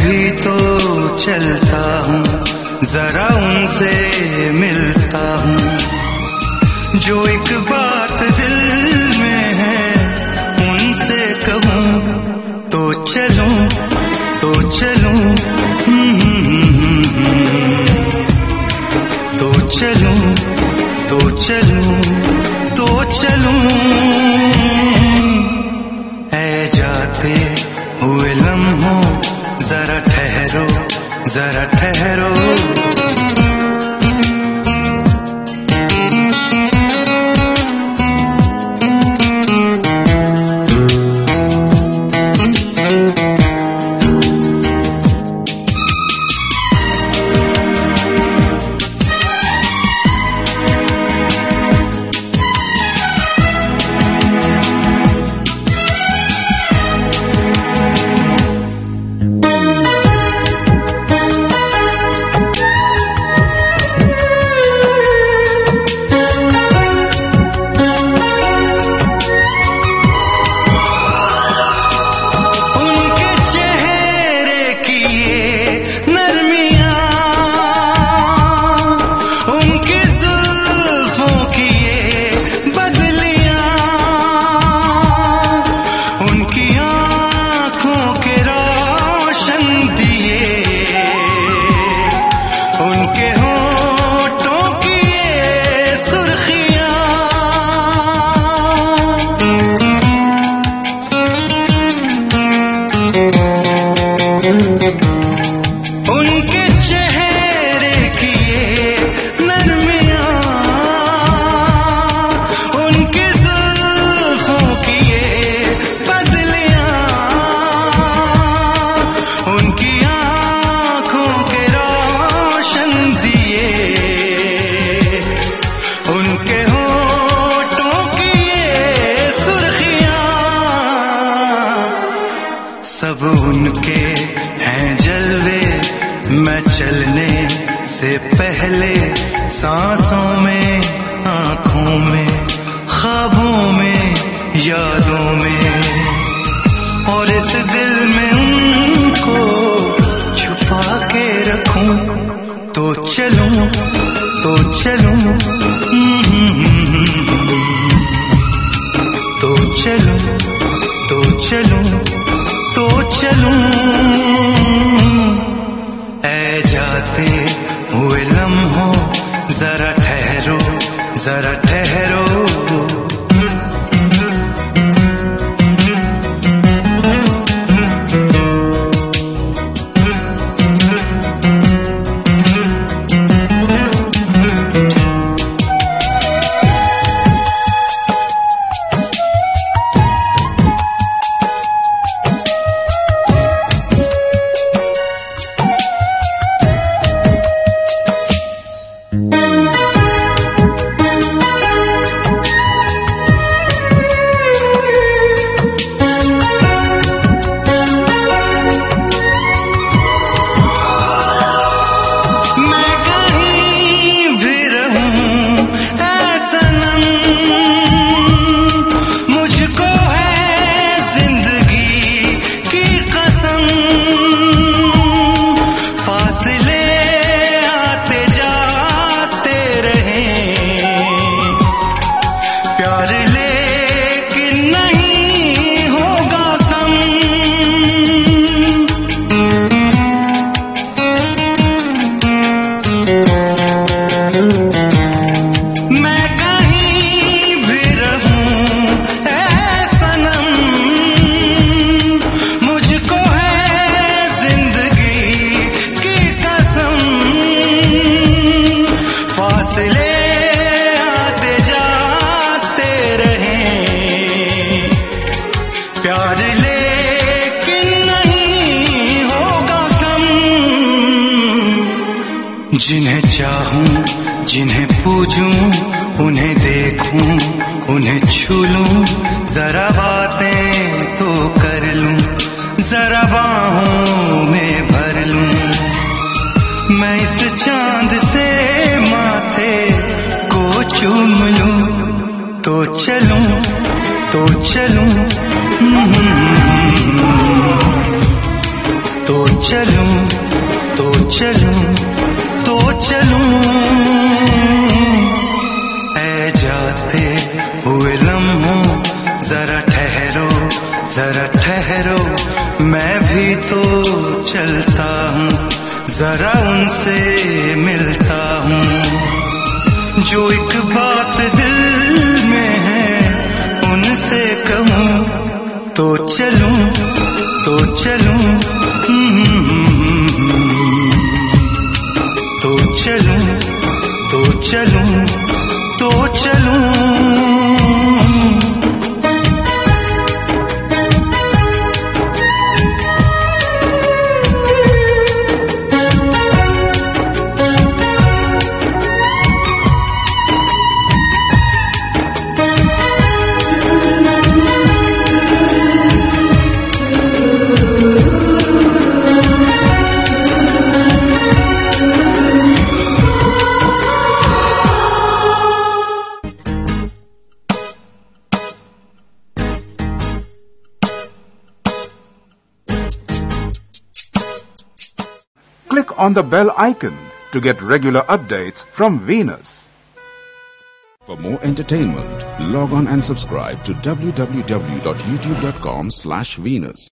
भी तो चलता हूँ, जरा उनसे मिलता हूँ। जो एक बात दिल में है, उनसे कहूँ तो चलूँ तो चलूँ। तो चलूँ तो चलूँ तो चलूँ। पहले सांसों में, आँखों में, ख्वाबों में, यादों में। और इस दिल में उनको छुपा के रखूँ। तो चलूँ तो चलूँ तो चलूँ तो चलूँ तो चलूँ। ऐ जाते हुए लम्हों जरा ठहरो जरा ठहरो। जिन्हें चाहूँ, जिन्हें पूजूं, उन्हें देखूँ, उन्हें छू लूँ। जरा बातें तो कर लूँ, जरा बाहों में भर लूँ। मैं इस चाँद से माथे को चूम लूँ तो चलूँ। तो चलूँ। तो चलूँ तो चलूँ तो चलूँ। ऐ जाते हुए लम्हों, जरा ठहरो जरा ठहरो। मैं भी तो चलता हूँ, जरा उनसे मिलता हूँ। जो एक बात तो चलूँ तो चलूँ तो चलूँ तो चलूँ तो चलूँ। Click on the bell icon to get regular updates from Venus. For more entertainment, log on and subscribe to www.youtube.com slash Venus.